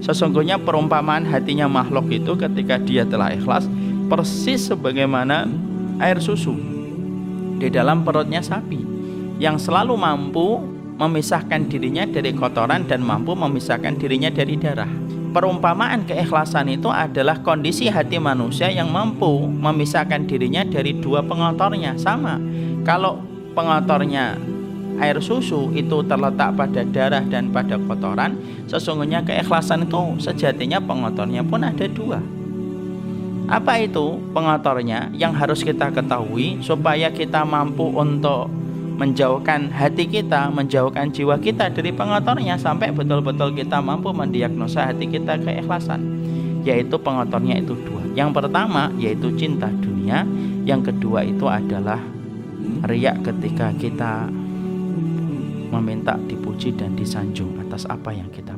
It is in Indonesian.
Sesungguhnya perumpamaan hatinya makhluk itu ketika dia telah ikhlas persis sebagaimana air susu di dalam perutnya sapi yang selalu mampu memisahkan dirinya dari kotoran dan mampu memisahkan dirinya dari darah. Perumpamaan keikhlasan itu adalah kondisi hati manusia yang mampu memisahkan dirinya dari dua pengotornya. Sama, kalau pengotornya air susu itu terletak pada darah dan pada kotoran, sesungguhnya keikhlasan itu sejatinya pengotornya pun ada dua. Apa itu pengotornya yang harus kita ketahui supaya kita mampu untuk menjauhkan hati kita, menjauhkan jiwa kita dari pengotornya sampai betul-betul kita mampu mendiagnosa hati kita keikhlasan. Yaitu pengotornya itu dua. Yang pertama yaitu cinta dunia, yang kedua itu adalah riak ketika kita meminta dipuji dan disanjung atas apa yang kita